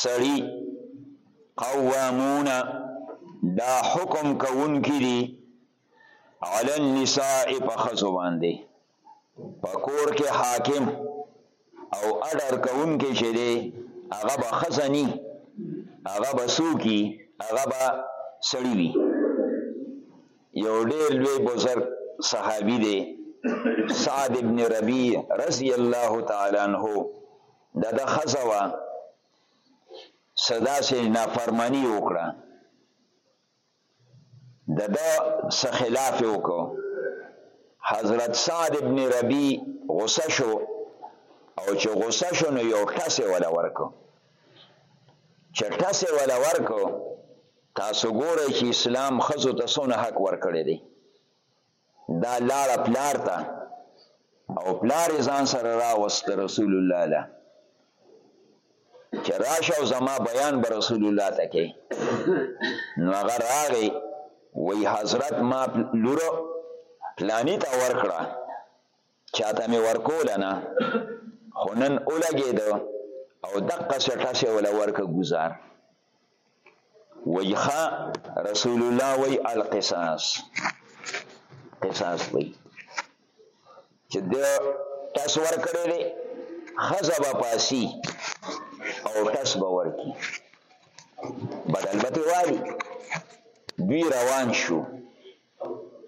سړي قوامون دا حکم کوونکي دي علی النساء په ښځو باندې په کور کې حاکم او اډر کوونکي چې دی هغه به ښځه ني هغه به څوک وي هغه به سړي وي یو ډیر لوی بزرګ صحابي دی سعد ابن ربی رضی الله تعالی عنہ د د خزه وا صدا سي نافرمانی وکړه د د خلاف وکړو حضرت سعد ابن ربی غصه شو او چې غصه شو نو یو ټسه ولا ورکو چې ټسه ولا ورکو تاسو ګورئ چې اسلام ښځو ته څونه حق ورکړی دی دا لاړه پلار ته او پلار یې ځان سره راوست رسول الله له چې راشه او زما بیان به رسول الله ته کوي نو هغه راغی وی حضرت ما لور پلانی ته ورکړه چاته مې ورکول نه خو نن ولګېده او دقه سټه سه ولا ورکه گزار وای خا رسول الله وای القصاص قصاص وای چې د تاسو ور کړی دی خزبه پاسی او تاس به ورکی بدل به والی دوی روان شو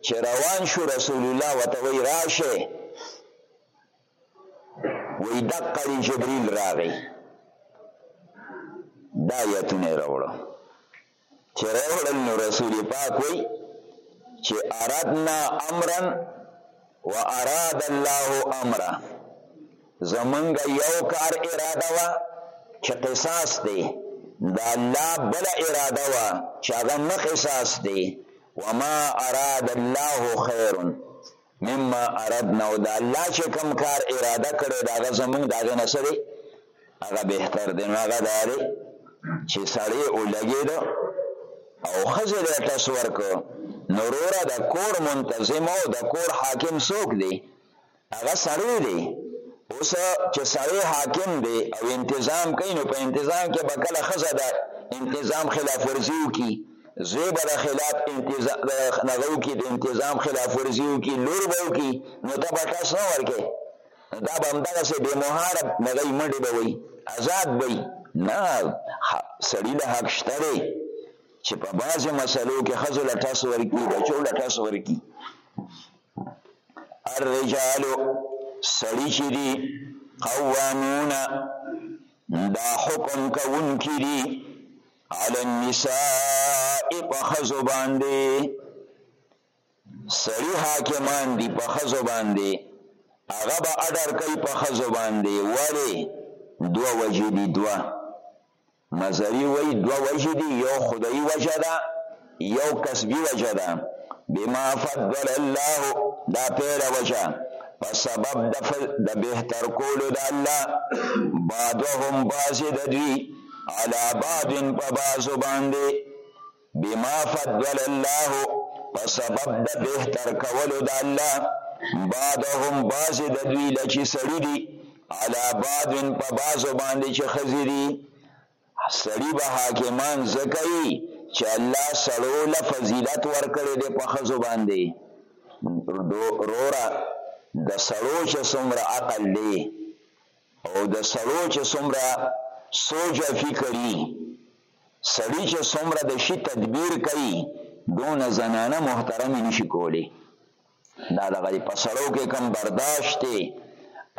چې روان شو رسول الله وتوی راشه وی دقړی جبريل راغی دا آیتونه راوړو چې راوړل نو رسول پاک وی چې اردنا امرن و اراد الله امرا زمونږ یو کار اراده وا چې قصاص دی دا الله بل اراده وا چې هغه نه قصاص دی وما اراد الله خیرن مما اردنا او د الله چې کوم کار اراده کړی دا هغه زمونږ د هغې نه څه دی هغه بهتر دی نو هغه دا دی چې سړی ولګېده او ښځې له ټس ورکړو نو وروره د کور منتظم او د کور حاکم څوک دی هغه سړی دی اوس چې سړی حاکم دی او انتظام کوي نو په انتظام کې به کله ښځه د انتظام خلاف ورزي وکړي زوی به د خلاف انتظام نغو کې د انتظام خلاف ورزي او کې لور به وکي نو ته به ټاس نه ورکې دا به همدغه سه به محارب نغی منډه به وي آزاد وي نه سړی له حق شته دی چې په بعضې مسلو کې ښځو له ټاس ورکي بچو له ټاس ورکي الرجال سړی چې دي قوامون دا حکم کوونکي دي علی النساء په خزو باندې سړی حاکمان دی په خزو باندې هغه به اډر کوي په خزو باندې ولی دو وجه دی دو نظری وی دو وجه دی یو خدای وجه ده یو کسبی وجه ده بما فضل الله دا پیره وجه په سبب د د بهتر کولو د الله بعضهم بعض د دوی علا بعض په بعض باندې بما فضل الله په سبب د بهتر کولو د الله بعضهم بعض د دوی لچې سړي دي علا بعض په بعض باندې چې خزي دي سړي به حاکمان ځکه يي چې الله سړو له فضیلت ورکړی دی په ښځو باندې وروره د سړو چې څومره عقل دی او د سړو چې څومره سوچ او فکر یي سړي چې څومره د شي تدبیر کوي دونه زنانه محترمې نشي کولی دا دغه دی په سړو کې کم برداشت دی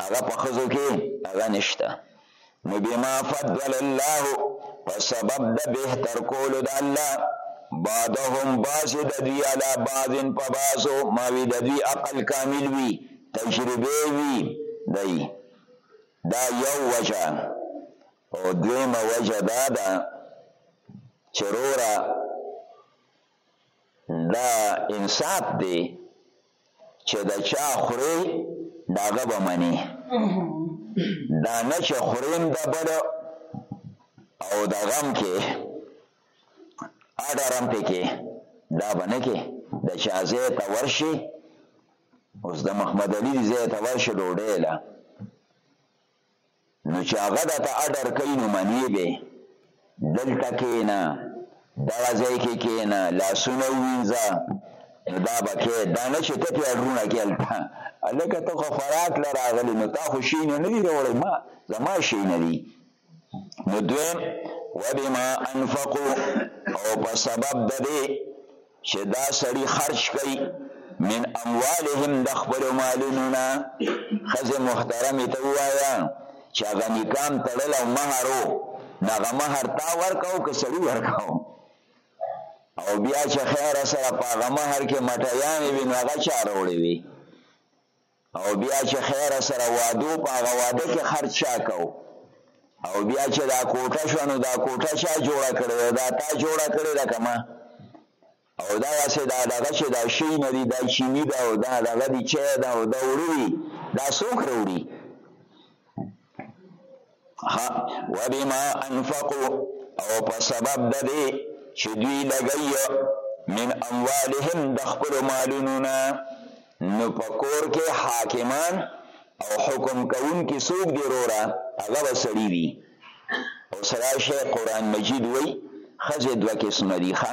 هغه په خزو کې هغه نشته نو بما فضل الله په سبب د بهتر کولو د الله بعدهم باز د دوی علا بعضن په بازو ماوی د دوی عقل کامل وی تجربه وی دی دا یو وجه او دویمه وجه دا ده چې روره دا انصاف دی چې د چا خورې داغه به منی دا نه چې خوریم د بل او د غم کې اډرم پکې دا به نه کې د چا ځای ته ورشي اوس د محمد علي ځای ته ورشي ډوډۍ له نو چې هغه دته اډر کوي نو منی به دلته کېنه دغه ځای کې کېنه لاسونه وینځه نو دا به کې دا نه چې ته پې اډرونه کې هلته هلکه ته خو خوراک له راغلې نو تا خو شیونه نه دي راوړی ما زما شیونه دي نو دویم وبما انفقو او په سبب د دې چې دا سړي خرج کوي من اموالهم د خپلو مالونو نه ښځې محترمې ته ووایه چې هغه نکام تړلی او مهر و نو هغه مهر تا ورکاو که سړي ورکاو او بیا چې خیره سره په هغه مهر کې مټیانې وي نو هغه چا راوړې وي او بیا چې خیر سره وادو په هغه واده کې خرچ چا کو او بیا چې دا کوټه شو نو دا کوټه چا جوړه کړې دا تا جوړه کړې ده که ما او دا واسه دا دغه چې دا شی نه دی دا چینی دا او دا دغه دی چې دا او دا وړي دا څوک وروړي ها وبما انفقوا او په سبب د دې چې دوی لګي من اموالهم د خپل مالونو نه نو په کور کې حاکمان او حکم کوونکي څوک دي وروره هغه به سړي وي اوس راشه قرآن مجید وایي ښځې دوه قسمه دي ښه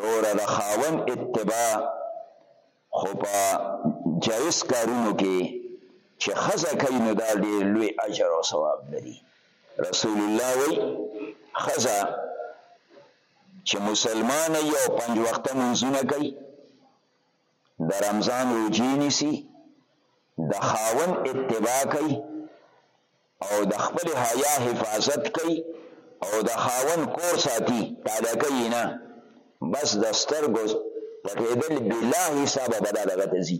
روره د خاوند اتباع خو په جایز کارونو کې چې خزه کوي نو دا ډیر لوی اجر او ثواب لري رسول الله وی خزه چې مسلمان یو پنځ وخته منځونه کوي د رمضان روجی نیسی د خاون اتباع کوي او د خپلې حیا حفاظت کوي او د خاوند کور ساتي، تالکه یې نه، بس د سترګو پټېدل بلا حسابه به دا دغه ته ځي،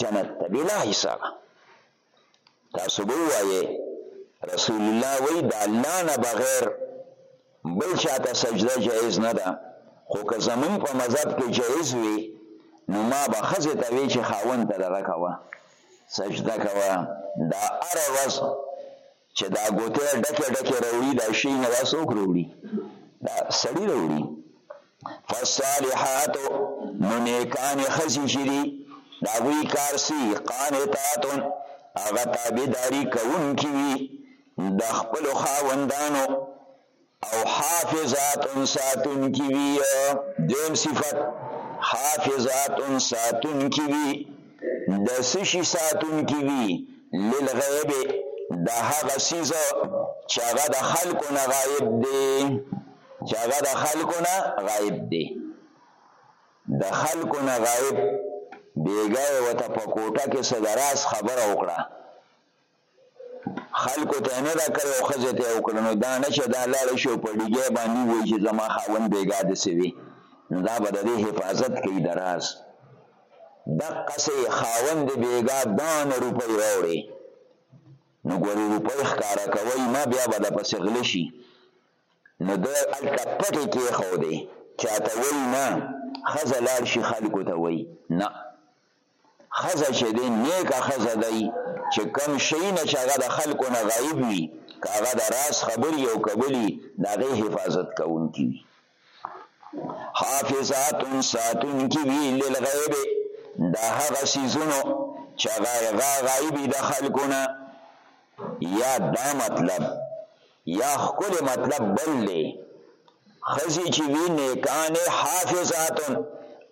جنت ته، بلا حسابه. تاسو به ووایئ، رسول الله وایي، د الله نه بغیر بل چا ته سجده جایز نه ده، خو که زمونږ په مذهب کې جایز وی نو ما به ښځې ته وی چې خاوند ته دغه کوه، سجده کوه، دا هره ورځ چې دا ګوتې ډکې ډکې راوړي دا شی نه دا څوک راوړي؟ دا سړي راوړي. فالصالحات نو نیکان خزی شری دا غوی کار سی قانتات هغه تابعداری کوونکی وی د خپل خاوندانو او حافظات ساتون کی وی دیم صفت حافظات ساتون کی وی د سشي ساتون کی وی للغیب د هغه سیز چې هغه د خلکو نه غایب دی چې هغه د خلکو نه غایب دی د خلکو نه غایب بیګا یې ورته په کوټه کې څه د راز خبره وکړه خلکو ته نه ده کړې او ښځې ته یې وکړه نو دا نه چې دا لاړه شي او په ډیګی باندې ووایي چې زما خاوند بیګا داسې وي نو دا به د دې حفاظت کوي د راز دقسې خاوند بیګا دان روپۍ راوړې نو ګورې روپۍ ښکاره کوئ ما بیا به د پسې غله شي نو دی هلته پټې کېښودې، چاته وایي نه، ښځه لاړ شي خلکو ته وایي نه، ښځه چې دی نېکه ښځه دی چې کوم شي نه چې هغه د خلکو نه غایب وي که هغه د راز خبرې او که بل وي د هغې حفاظت کوونکې وي، حافظات ساتونکې وي للغیب د هغه څیزونو چې هغه غایب وي د خلکو نه. يا دا مطلب يا ښکلی مطلب بل دی ښځې چې وي نیکانې حافظاتن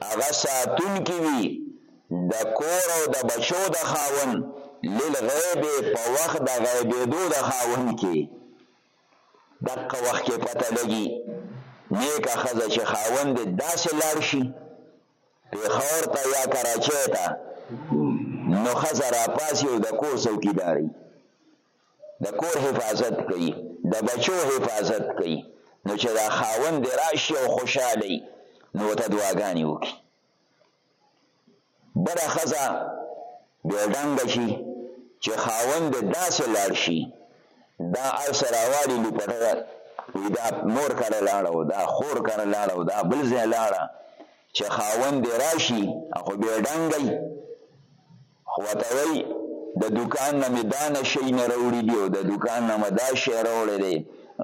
هغه ساتونکي وي د کور او د بچو د خاوند للغیب په وخت د غیبېدو د خاوند کې دقه وخت کې پته لګي نیکه ښځه چې خاوند داسې لاړ شي پېښور ته یا کراچۍ ته نو ښځه راپاڅي او د کور څوکیداري د کور حفاظت کوي د بچو حفاظت کوي نو چې دا خاوند دی راشي او خوشحاله وي نو ورته دعاګانې وکړي بله ښځه بې ډنګه شي چې خاوند دې داسې لاړ شي دا هر څه راواړي لوپټه ده وي دا مور کره لاړه او دا خور کره لاړه او دا بل ځای لاړه چې خاوند دې راشي خو بې ډنګی خو ورته وایي د دوکان نه مې دا نه شی نه راوړي دي او د دوکان نه مې دا شی راوړی دی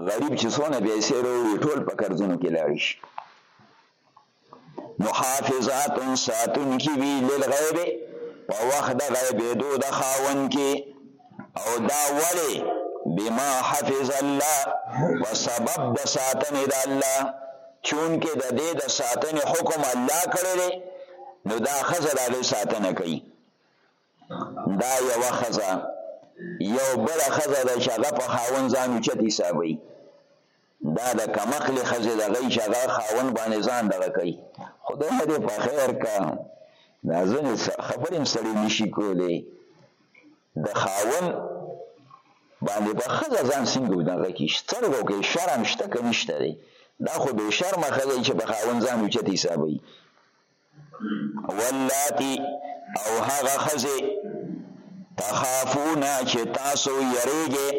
غریب چې څونه پیسې راوړي ټول په قرضونو کې لاړ شي محافظات ساتون کی وی للغیب په وخت د غیب دو د خاون کی او دا ولی بما حفظ الله په سبب د ساتنې د الله چون کې د دې د ساتنې حکم الله کړی دی نو دا خزه د هغې ساتنه کوي دا یوه ښځه یو بله ښځه ده چې هغه په خاوند ځان اوچت حسابوي دا د کمقلې ښځې د غي چې هغه خاوند باندې ځان دغه کوي خدای دې په خیر کا دا ځنې خبرې هم سړی نشي کولی د خاوند باندې به ښځه ځان څنګه دغه کړي سترګو کې شرم شته که نشته دی دا خو بې شرمه ښځه چې په خاوند ځان اوچت حسابوي ولاتی او هغه خزه تخافونا چې تاسو یریږي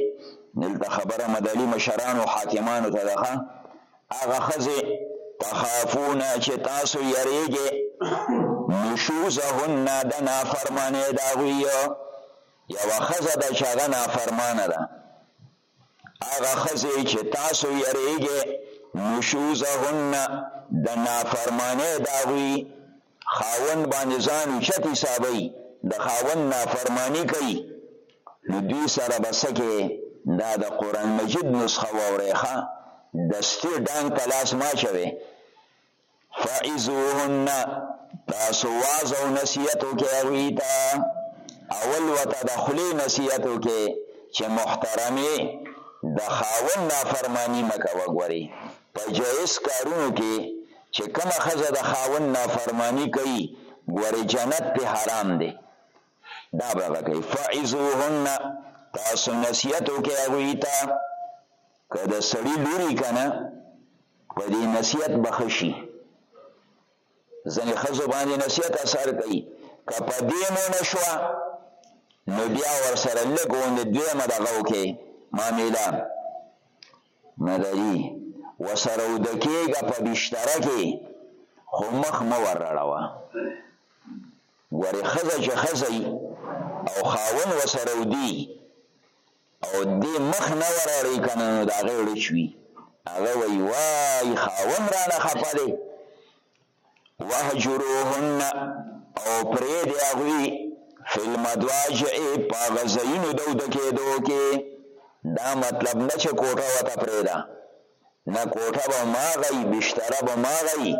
دلته خبره مدلی مشران او حاکمان ته ده هغه خزه تخافونا چې تاسو یریږي نشوزهن د نافرمانه دا غوی یو خزه د شغه نافرمانه ده هغه ښځې چې تاسو یریږئ نشوزهن د نافرمانۍ د هغوی خاوند باندې ځان اوچت حسابوي د خاوند نافرماني کوي نو دوی سره به څه کوې دا د قرآن مجید نسخه واورئ ښه دستي ډانګ په لاس مه اچوئ. فعزوهن تاسو واز او نصیحت وکړئ هغوی ته اول وته د خولې نصیحت وکړئ چې محترمې د خاوند نافرماني مه کوه ګورئ په جایز کارونو کې چې کومه ښځه د خاوند نافرماني کوي ګورئ جنت پې حرام دی دا به کوي فعزوهن تاسو نصیحت وکړئ هغوی ته که د سړي لور یې که نه، په دې نصیحت به ښه شي. ځینې ښځو باندې نصیحت اثر کوي، که په دې هم ونه شوه، نو بیا ورسره لږ غوندې دویمه دغه وکړئ، معامله مدري، ورسره اوده کېږه په بشتره کې، خو مخ مه ور رړوه. ګورې ښځه چې ښځه وي او خاوند ورسره اوده وي، او دې مخ نه وراړي کنه نو دا غي ورچ وي هغه وی وای خاون را نه خپه دی وهجروهن او پرې دی هغوی فی المدواجع په هغه ځایونو د اوده کېدو کې دا مطلب نه چې کوټه ورته پرېږده نه کوټه به هماغه وي، بستره به هماغه وي،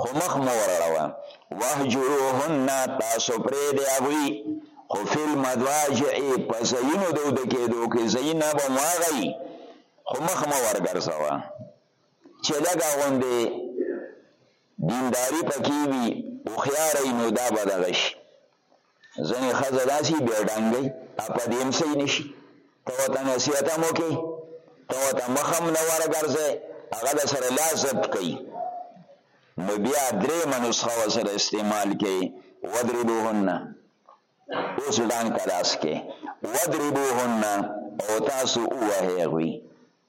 خو مخ مه ورړوه. واهجروهن تاسو پرېږدئ هغوی، خو فی المضاجع په ځایونو د وده کېدو کې ځایونه به هماغه وي، خو مخ مه ورګرځوه. چې لږه غوندې دینداري پکې وي، هوښیاره وي، نو دا به دغه شي. ځنې خزه داسي بیا ډنګي اپا دیم سي نشي ته وته نصیحت مو کې ته وته مخم نه ورګرځي هغه د سره لا ضبط کوي نو بیا درې منسخه وسره استعمال کې ودربوهن اوس ډنګ کلاس کې ودربوهن او تاسو وهغوي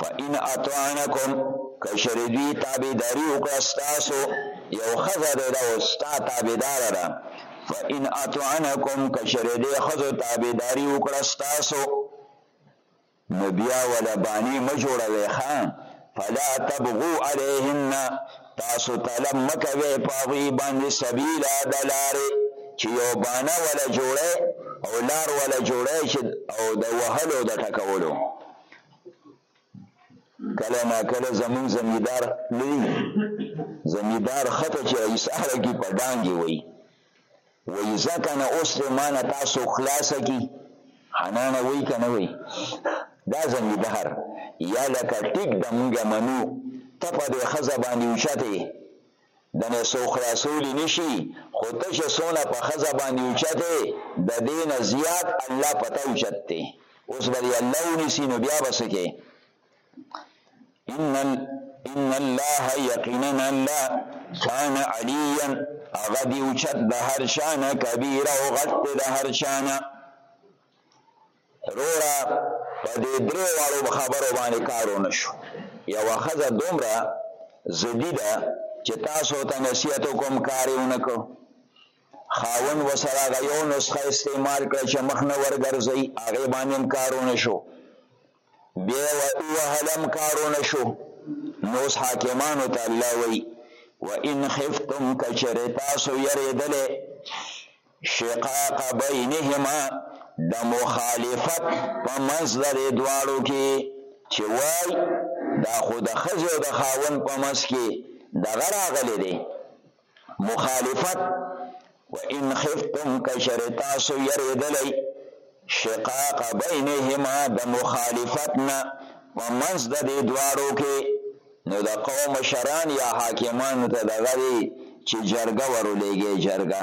فإن أطعنكم کشر دوی تابعداري وکړه ستاسو یو خزه ده دا ستا تابعدار ده فإن أطعنكم کشر دې خزو تابعداري وکړه ستاسو نو بیا ولا باندې مجوړوي خان فلا تبغو علیهن تاسو طلب مکوي په هغوی باندې سبیلا د لارې چې یو بانه ولا جوړه او لار ولا جوړه چې او د وهلو د ټکولو کله نا کله زمون زمیدار لري زمیدار خطه چې رئیس اړه کې په ډانګي وي وایي ځکه نه اوس دی مانه تاسو خلاصه کی حنانه وایي که نه وایي دا زمیدار یا لکه ټیک د مونږه منو ته په دې ښځه باندې اوچتې د نه څو خلاصولی نشي خو ته چې څونه په ښځه باندې اوچتې د دې نه زیات الله په تا اوچت دی اوس به دې الله ونیسي نو بیا به څه کې ان ان الله یقینا الله کان علیا هغه دی اوچت د هر شان کبیر او غټ د هر شان رورا په دې درو والو خبرو باندې کارونه شو یو خزه دومره زدی ده چې تاسو ته نصیحت کوم کارونه کو خاون وسره غيو نسخه استعمال کړ چې مخ نه ورګرځي هغه باندې کارونه شو بیا ووهلم کارونه شو نو اوس حاکمانو ته الله وایي و ان خفتم که چېرې تاسو یریدلی شقاق بینهما د مخالفت په منځ د دې دواړو کې چې وای دا خو د ښځې او د خاوند په منځ کې دغه راغلی دی مخالفت و ان خفتم کشر تاسو یریدلی شقاق بینهما د مخالفت نه په منځ د دې دواړو کې نو د قوم مشران یا حاکمانو ته دغه دی چې جرګه ورولېږي جرګه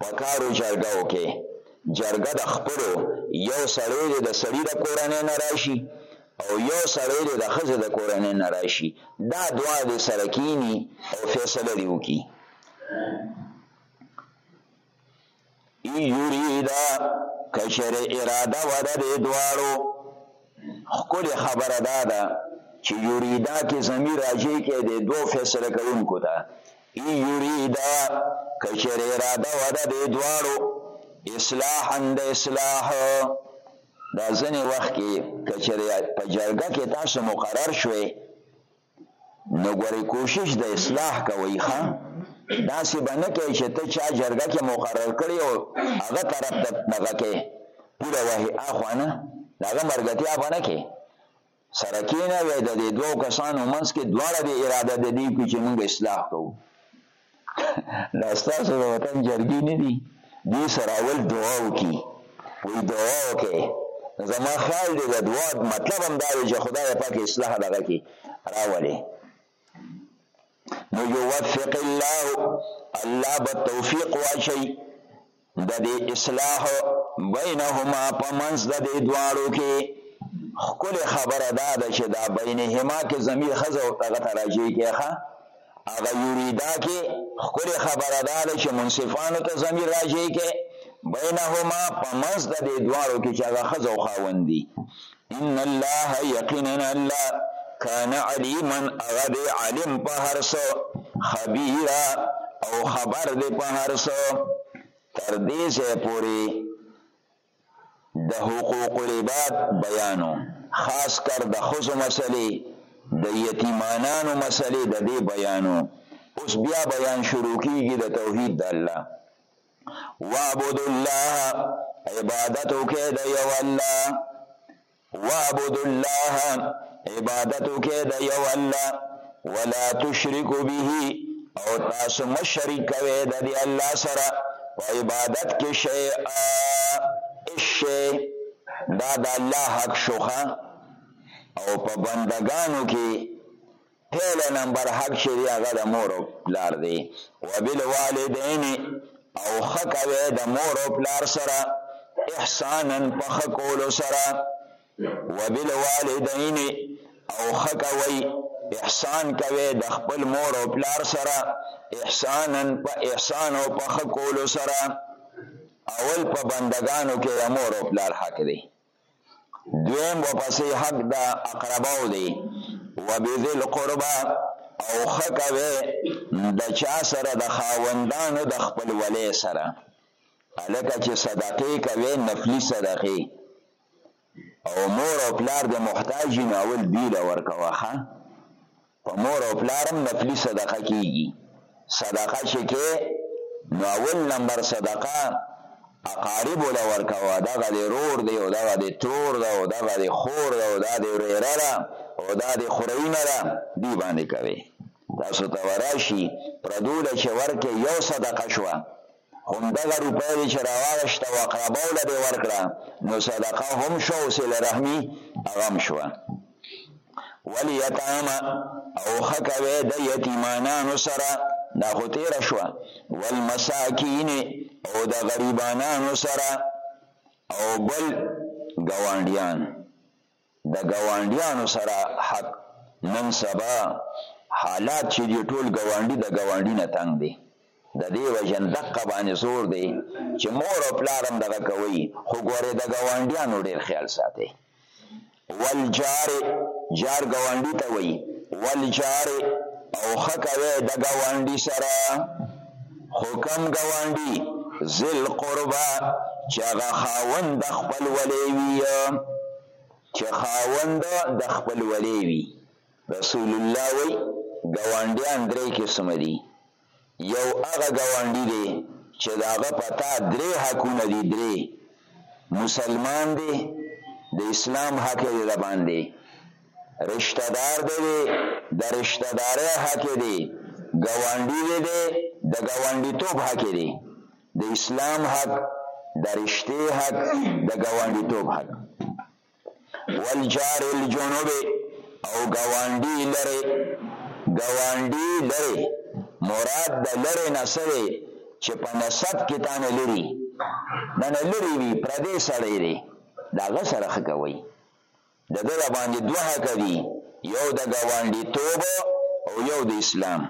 پکارو جرګه وکړي جرګه د خپلو یو سړی دی د سړی د کورنۍ نه راشي او یو سړی دی د خزه د کورنۍ نه راشي دا دوا دی سره کینی او فیصله دی وکړي یریدا کشر اراده ور دې دواړو ښکلې خبره دا ده چې یریدا کې زمي راجع کې د دوه فیصله کوونکو ته ای یریدا کچر اراده وده د دواړو اصلاحا د اصلاح دا ځنې وخت کې کچر په جرګه کې تاسو مقرر شوي نو ګورې کوشش د اصلاح کوي ښه داسې به نه کوي چې ته چا جرګه کې مقرر کړی او هغه طرف ته دغه کې پوره وهې اخوا نه د هغه مرګتیا به نه کوې سره کېنوې د دې دوو کسانو منځ کې دواړه دې اراده د دې کوي چې موږ اصلاح کوو دا ستاسو د وطن جرګې نه دي دې سره اول دعا وکړي وایي دعا وکړئ زما خیال دی د دعا مطلب هم دا دی چې خدای پاک اصلاح دغه کې راولي نو یوفق الله الله به توفیق واچي د دې اصلاح بینهما په منځ د دې دواړو کې خکل خبره دا ده چې دا بینهما کې ضمیر خزه او هغه ته راجع کیخه هغه یریدا کې خکل خبره دا ده چې منصفانو ته ضمیر راجع کې بینهما په منځ د دې دواړو کې چې هغه خزه او خاوند دي ان الله یقینا الله کان علیما هغه دی عالم په هر څه خبیره او خبر دی په هر څه تر دې ځای پورې د حقوق العباد بیانو خاص کر د ښځو مسلې د یتیمانانو مسلې د دې بیانو اوس بیا بیان شروع کیږي د توحید د الله وعبد الله عبادت وکړئ د یو الله وعبد الله عبادت وکړئ د یو الله ولا تشرکو به او تاسو مشرک کوي د دې الله سره په عبادت کې شی ا شی دا د الله حق شوخه او په بندگانو کې پهله نمبر حق چې دی هغه د مور او پلار دی وبالوالدین او ښه کوی د مور او پلار سره احسانا په ښه کولو سره وبالوالدین او ښه کوی احسان کوي د خپل مور او پلار سره احسانا په احسان او په خکولو سره اول په بندگانو کې د مور او پلار حق دی دویم و پسې حق د اقرباو دی و بذل قربا او خکوي د چا سره د خاوندانو د خپل ولې سره الکه چې صدقې کوي نفلی صدقې او مور او پلار د محتاج نه اول دی لور کوخه په مور او پلار هم نفلي صدقه کېږي، صدقه چې کې نو اول نمبر صدقه اقاربو له ورکوه، دغه دې رور دی او دغه دې ترور ده او دغه دې خور ده او دا دې ورېره ده او دا دې خورينه ده دوی باندې کوې، تاسو ته به راشي پردو له چې ورکې يو صدقه شوه. همدغه روپۍ دې چې راواغشته او اقرباو له دې ورکړه نو صدقه هم شوه او صله رحمي هغه هم شوه. ولیتامه او ښه کوی د یتیمانانو سره دا خو تیره شوه والمساکین او د غریبانانو سره او بل ګاونډیان د ګاونډیانو سره حق، نن سبا حالات چې دي ټول ګاونډي د ګاونډي نه تنګ دی، د دې وژن دقه باندې زور دی چې مور او پلار هم دغه کوي خو ګورې د ګاونډیانو ډېر خیال ساتي. والجار جار ګاونډي ته وایي والجار او ښه کوي د ګاونډي سره. خو کوم ګاونډي ذل قربا چې هغه خاوند د خپل ولې وي چې خاوند د خپل ولې وي رسول الله وی ګاونډیان درې قسم دي یو هغه ګاونډي دی چې داغه پتا درې حقونه دي درې مسلمان دی د اسلام حق دی د باندې رشته دار دی دی د رشته دارۍ حق دی ګاونډي دی دی د ګاونډیتوب حق دی د اسلام حق د رشته حق د ګاونډیتوب حق والجار الجنوب او ګاونډي لره ګاونډي لره مراد د لره نسره چې په نسب کې تانه لري نه نه لري وي پردې سړی دی دا غسر خکوي د ده راباندې دوه حقه دي، یو د ګاونډیتوب او یو د اسلام.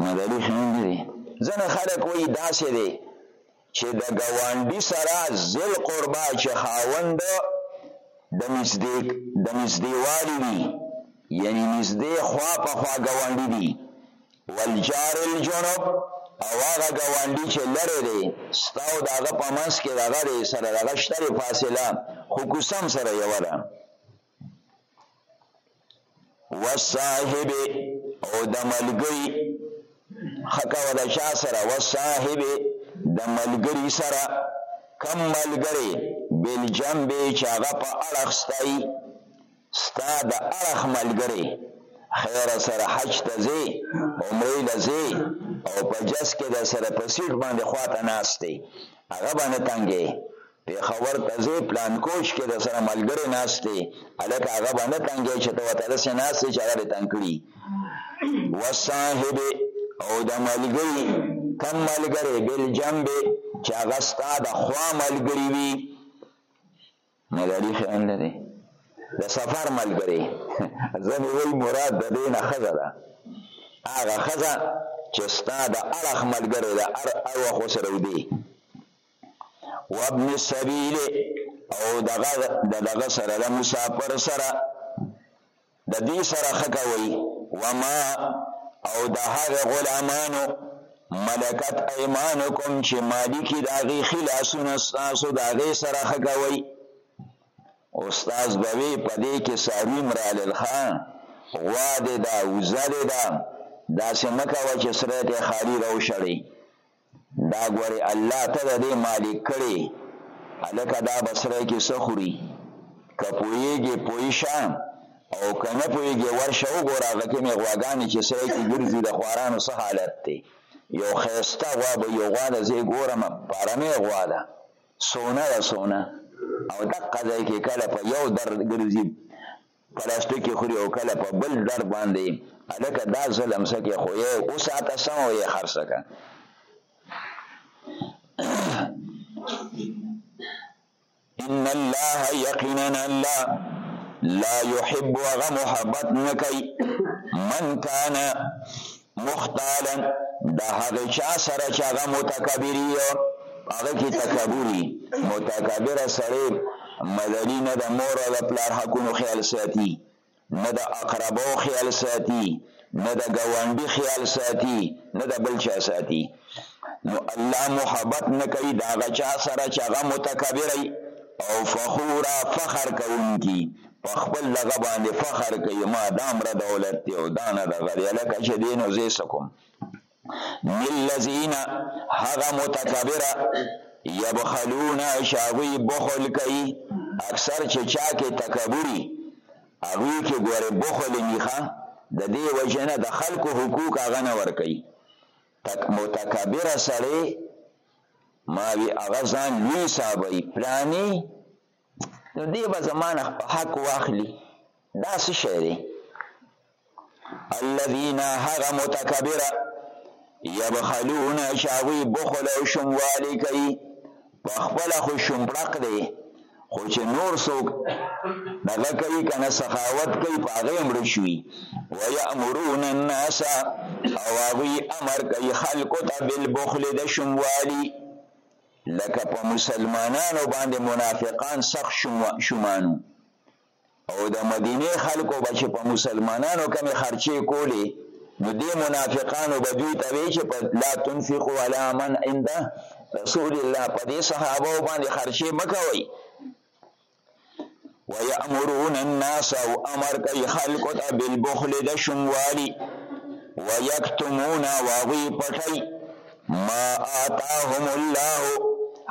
مداري خیال نه دی. ځنه خلک وایي داسې دی چې د ګاونډي سره ذل قربا چې خاوند د نږدې د نږدېوالي وي یعنی نږدې خوا په خوا ګاونډي دي والجار الجنب او هغه ګاونډي چې لرې دی ستا او د هغه په منځ کې دغه دی سره دغه شته دی فاصله خو کوڅه هم سره یوه ده وصاحب او د ملګري خکه و د چا سره وصاحب د ملګري سره کم ملګری بل جنبه چې هغه په اړخ ستای ستا د اړخ ملګری خیره سره حج ته ځې عمرې له ځې او په جس کې د سره په سیټ باندې خواته ناست دی هغه به نه تنګې پېښور ته ځې پلان کوچ کې د سره ملګری ناست دی هلکه هغه به نه تنګې چې ته ورته داسې ناست یې چې هغه دې تنګ کړي وصاحب او د ملګري کم ملګری بل جنبې چې هغه ستا د خوا ملګري وي ملالي خیال نه دی د سفر ملګری ځنې وایي مراد د دې نه ښځه ده هغه ښځه چې ستا د اړخ ملګری ده هر هر وخت ورسره ویدې وابن السبیل او دغه د دغه سره د مسافر سره د دوی سره ښه کوئ، وما او د هغه غلامانو ملکت ایمانکم چې مالکي د هغې ښي لاسونه ستاسو د هغې سره ښه کوئ. استاد به وي په دې کې څاروي هم رالل ښه غوا دې ده، وزه دې ده، داسې مه کوه چې سرای ته یې خالي راوشړې. دا ګورې الله ته د دې مالک کړې هلکه دا بسره کې څه خوري که پوهېږې پوه شه او که نه پوهېږې ورشه وګوره هغه کې مې غواګانې چې سره کې ګرځي د خوارانو څه حالت دی یو ښایسته غوا به یو غوا ده زه یې ګورم په ارامۍ غوا ده سونه ده سونه او دقه ځای کې کله په یو در ګرځي پلاستیکی خوری او کله په بل ډر باندی الکه دا ظلم سکه خو یې اوساته سم او یې خرڅ کړه ان الله یقینا الله لا يحب وغ محبت نکي من كان مختالا د هغه چا سره چې هغه متکبر وي هغه کې تکبر وي متکبر سړی مدني نه د مور او د پلار حقونو خیال ساتي نه د اقربو خیال ساتي نه د ګاونډي خیال ساتي نه د بل چا ساتي نو الله محبت نه کوي دا غچا سره چې هغه متکبر او فخورا فخر کوونکی په خپل دغه باندې فخر کوي ما دامره دولت دی او دا نه دغه دی لکه چې دی نو زه څه کوم للذین هغه متکبره یبخلون چې هغوی بخل کوي اکثر چې چا کې تکبري هغوی کې ګورې بخل نیخه د دې وجه نه د خلکو حقوق هغه نه ورکوي تک متکبره سړی ما وی هغه ځان لوی صاحبوي پلاني نو دی به زما نه په حق واخلي دا څه شی دی الذین هغه متکبره یبخلون چې هغوی بخل او شوموالی کوي په خپله خو شومپړق دی خو چې نور څوک دغه کوي که نه سخاوت کوي په هغه یې مړه شوي ویامرون الناس او هغوی امر کوي خلکو ته بالبخل د شوموالي لکه په مسلمانانو باندې منافقان سخت شومانو او د مدینه خلکو به چې په مسلمانانو کمې خرچې کولې نو دې منافقانو به دوی ته وی چې په لا تنفقو علی من عند رسول الله په دې صحابه باندې خرچې مکوئ ويأمرون الناس او امر کوي خلق ته بالبخل د شموالي ويكتمون واغوي پټي ما آتاهم الله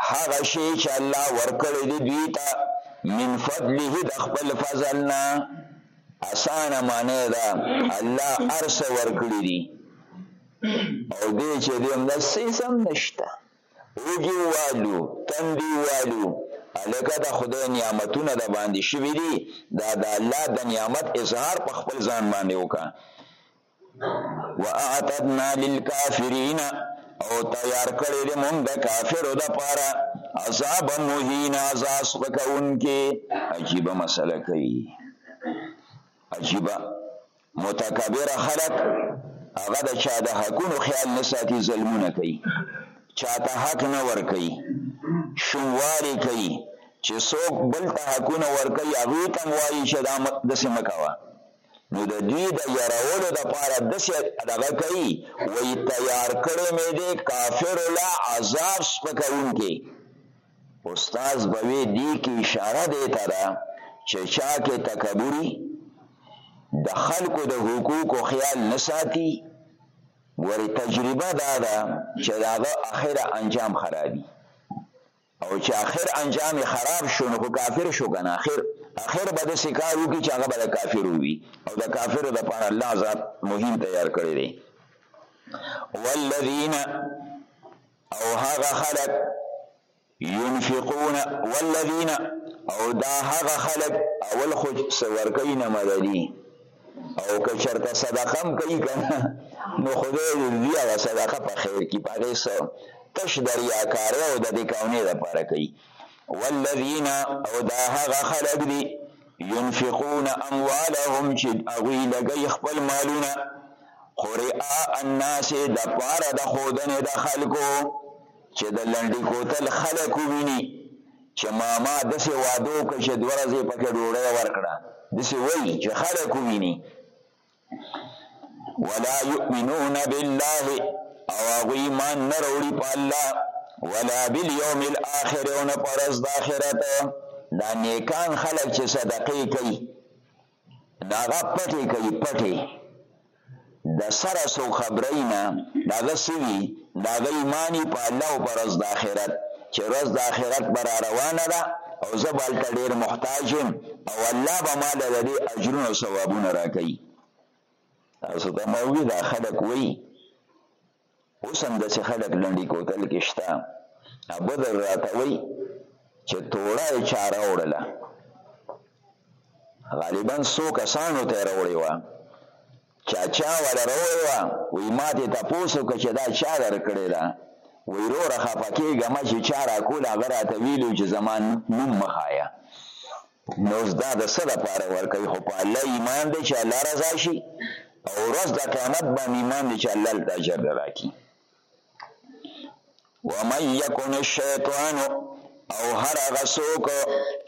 هغه شی چې الله ورکړي دی دوی ته من فضله د خپل فضل نه اسانه معنی ده الله ارس ورکړي دي او دې چې دې هم د سیسم نشته اوږي والو تندي والو الکه د خدای نعمتونه د باندې شوي دي دا د الله د نعمت اظهار په خپل ځان باندې وکړه واعتدنا للكافرين او تیار کړی دی مونږ د کافرو د پاره عذاب مهین عذاب سپکونکي عجیبه مسله کوي عجیبه متکبره خلک هغه د چا د حقونو خیال نه ساتي ظلمونه کوي چاته حق نه ورکوي شوموالي کوي چې څوک بل ته حقونه ورکوي هغه ته وایي چې دا داسې مکوه نو د دوی د یارولو د پاره داسې دغه کوي وایي تیار کړی مې دی کافر له عذاب سپکوونکي استاد بوي دې کې اشاره دې ته ده چې چا کې تکبوري د خلکو د حقوقو خیال نه ساتي ګورې تجربه دا ده چې د هغه اخره انجام خرابي او چې اخر انجام خراب شو نو کافر شو کنه اخر اخر به د سکارو کې چې هغه به کافر وي او د کافر د پاره الله عذاب مهم تیار کړی دی والذین او هغه خلک ينفقون والذین او دا هغه خلک اول خو ورکوي نه مدلي او که چرته صدقه هم کوي کنه نو خدای دې دی هغه صدقه په خیر کې پاره سو تش دریا کار او د دې کاونې لپاره کوي والذین او دا هغه خلق دی ينفقون اموالهم چې هغوی لګوي خپل مالونه قرئا الناس د پاره د خودنې د خلکو چې د لنډي کوتل خلک ویني چې ماما داسې وادو که چې دوه ورځې پکې ډوډۍ ورکړه داسې وایي چې خلک ویني ولا يؤمنون بالله او هغه ایمان نه وروړي په الله ولا باليوم الاخر او نه پرز د اخرت دا نیکان خلک چې صدقې کوي ناغه پټې کوي پټې د سره سو خبرې نه داغه سوي د هغه ایمان یې په الله او په ورځ د آخرت چې ورځ د آخرت به را روانه ده او زه به هلته ډېر محتاج یم او الله به ما له د دې اجرونه او ثوابونه راکوي تاسو ته ما وویل دا خلک وایي اوس هم داسې خلک لنډي کوتل کې شته بدر راته وایي چې توړه یې چا راوړله غالبا څو کسانو ته یې راوړې وه چا چا ولا روړې وه وی ما ته تپوس وکړ چې دا چا درکړې ده وی روره خفه کېږه مه چې چا راکوله هغه راته ویلي چې زما نوم مه ښایه نو اوس دا د څه لپاره ورکوي خو په الله ایمان دی چې الله رضا شي او ورځ د قیامت باندې ایمان دی چې الله هلته اجر راکړي ومن یکن الشیطان او هر هغه څوک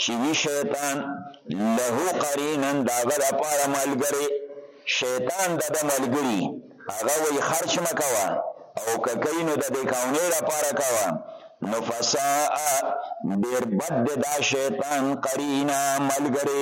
چې وی شیطان له قرینا داغه لپاره ملګری شیطان د د ملګری هغه وی خرچ مکوا او ککینو د دې کاونې لپاره کوا نو فسا ډیر بد دا شیطان قرینا ملګری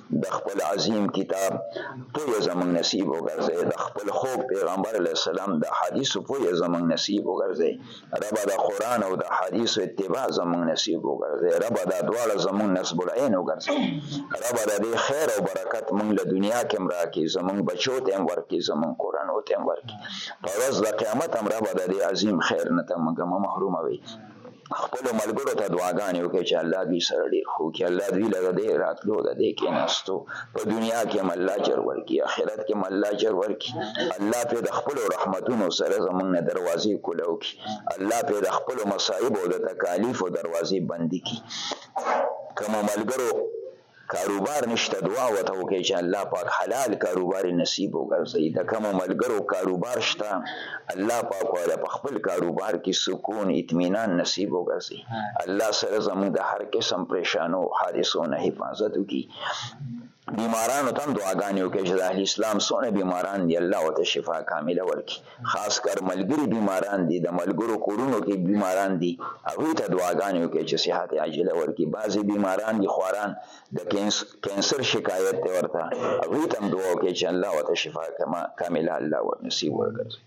د خپل عظیم کتاب پوهه زمونږ نصیب وګرځي د خپل خوږ پیغمبر علی السلام د حدیث پوهه زمونږ نصیب وګرځي رب د قران او د حدیث اتباع زمونږ نصیب وګرځي رب د دواړه زمونږ نسب العين وګرځي رب د دې خیر او برکت مونږ له دنیا کې مرا کې زمونږ بچو ته هم ورکې زمونږ کورنو ته هم ورکې په ورځ د قیامت هم رب د دې عظیم خیر نه ته مونږ محروموي خپل ملګرو ته دعاګانې وکړي چې الله دوی سره ډیر خو کې الله دوی له دې راتلو د دې کې نستو په دنیا کې مله چر ورکی آخرت کې مله چر ورکی الله په د خپل رحمتونو سره زمونږ نه دروازې کولاو کی الله په د خپل مصائب او د تکالیف او دروازې بندي کی کوم ملګرو کاروبار نشته دعا وته وکړي چې الله پاک حلال کاروبار نصیب وګرځي د کوم ملګرو کاروبار شته الله پاک ولا په خپل کاروبار کې سکون اطمینان نصیب وګرځي الله سره زموږ د هر قسم پریشانو حادثو نه حفاظت وکړي بیمارانو تم دعاګانې وکړي چې د اسلام سونه بیماران دی الله وته شفا کامله ورکړي خاص کر ملګري بیماران دي د ملګرو کورونو کې بیماران دي هغوی ته دعاګانې وکړي چې صحت عاجله ورکړي بعضې بیماران دي خواران د کینسر شکایت دی ورته هغوی ته هم دعا وکړي چې الله ورته شفا کما کامله الله ور نصیب ورګرځي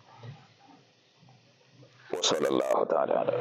وصلی الله تعالی علیه